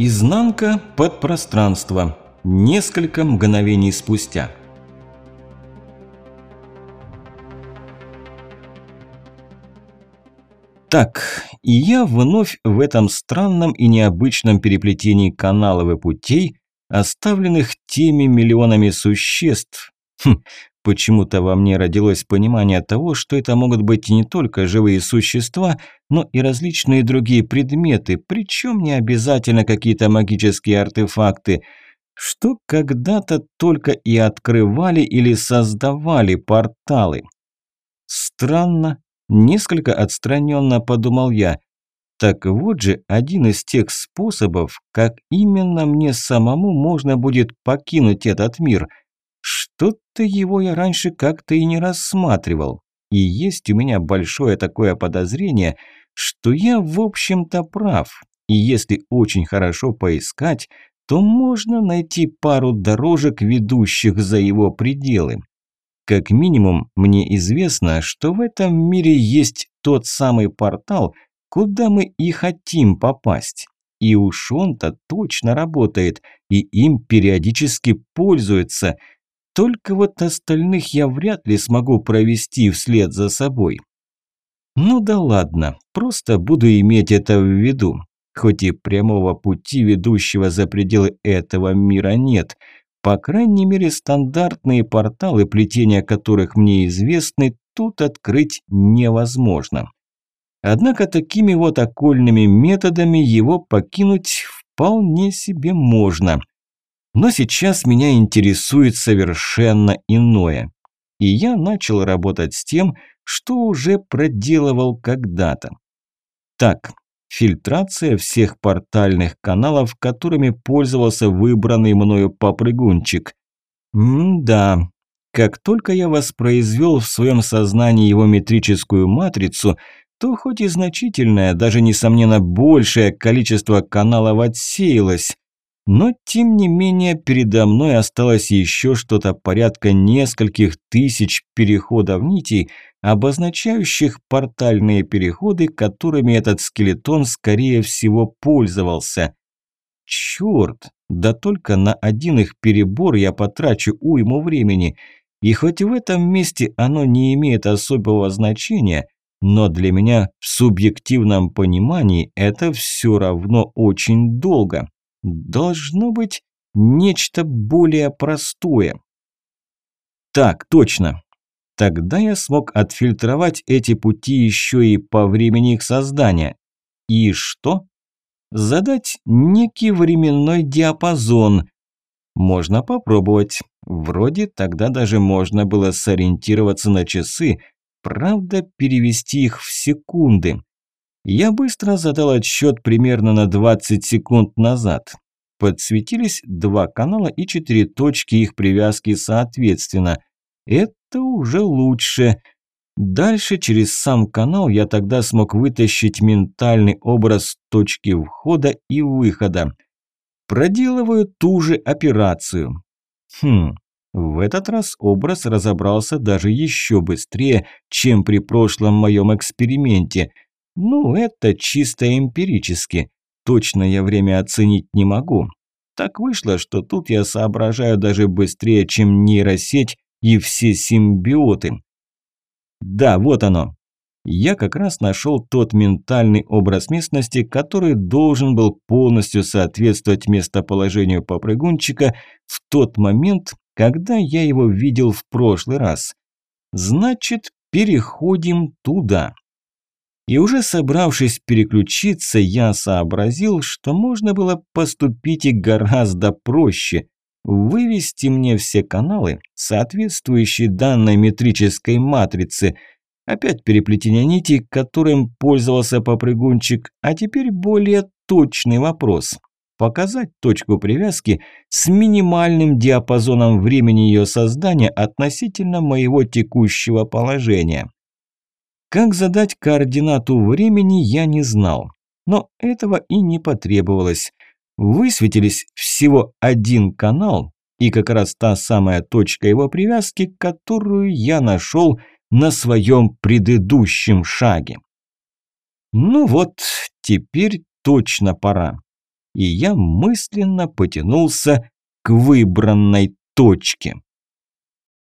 Изнанка подпространства. Несколько мгновений спустя. Так, и я вновь в этом странном и необычном переплетении каналов и путей, оставленных теми миллионами существ. Хм, почему-то во мне родилось понимание того, что это могут быть не только живые существа, но и различные другие предметы, причем не обязательно какие-то магические артефакты, что когда-то только и открывали или создавали порталы. Странно, Несколько отстраненно подумал я. Так вот же один из тех способов, как именно мне самому можно будет покинуть этот мир. Что-то его я раньше как-то и не рассматривал. И есть у меня большое такое подозрение, что я в общем-то прав. И если очень хорошо поискать, то можно найти пару дорожек, ведущих за его пределы. Как минимум, мне известно, что в этом мире есть тот самый портал, куда мы и хотим попасть. И уж он-то точно работает, и им периодически пользуются. Только вот остальных я вряд ли смогу провести вслед за собой. Ну да ладно, просто буду иметь это в виду. Хоть и прямого пути, ведущего за пределы этого мира, нет – по крайней мере, стандартные порталы, плетения которых мне известны, тут открыть невозможно. Однако такими вот окольными методами его покинуть вполне себе можно. Но сейчас меня интересует совершенно иное. И я начал работать с тем, что уже проделывал когда-то. Так, фильтрация всех портальных каналов, которыми пользовался выбранный мною попрыгунчик. М-да, как только я воспроизвел в своем сознании его метрическую матрицу, то хоть и значительное, даже несомненно большее количество каналов отсеялось, но тем не менее передо мной осталось еще что-то порядка нескольких тысяч переходов нитей, обозначающих портальные переходы, которыми этот скелетон скорее всего пользовался. Черт, да только на один их перебор я потрачу уйму времени, и хоть в этом месте оно не имеет особого значения, но для меня в субъективном понимании это все равно очень долго. Должно быть нечто более простое. Так, точно. Тогда я смог отфильтровать эти пути еще и по времени их создания. И что? Задать некий временной диапазон. Можно попробовать. Вроде тогда даже можно было сориентироваться на часы, правда перевести их в секунды. Я быстро задал отсчет примерно на 20 секунд назад. Подсветились два канала и четыре точки их привязки соответственно. Это уже лучше. Дальше через сам канал я тогда смог вытащить ментальный образ точки входа и выхода. Проделываю ту же операцию. Хм, в этот раз образ разобрался даже еще быстрее, чем при прошлом моем эксперименте. Ну, это чисто эмпирически. Точно я время оценить не могу. Так вышло, что тут я соображаю даже быстрее, чем нейросеть и все симбиоты. Да, вот оно. Я как раз нашел тот ментальный образ местности, который должен был полностью соответствовать местоположению попрыгунчика в тот момент, когда я его видел в прошлый раз. Значит, переходим туда. И уже собравшись переключиться, я сообразил, что можно было поступить и гораздо проще вывести мне все каналы, соответствующие данной метрической матрице. Опять переплетение нитей, которым пользовался попрыгунчик, а теперь более точный вопрос. Показать точку привязки с минимальным диапазоном времени ее создания относительно моего текущего положения. Как задать координату времени, я не знал. Но этого и не потребовалось высветились всего один канал и как раз та самая точка его привязки, которую я нашел на своем предыдущем шаге. Ну вот, теперь точно пора. и я мысленно потянулся к выбранной точке.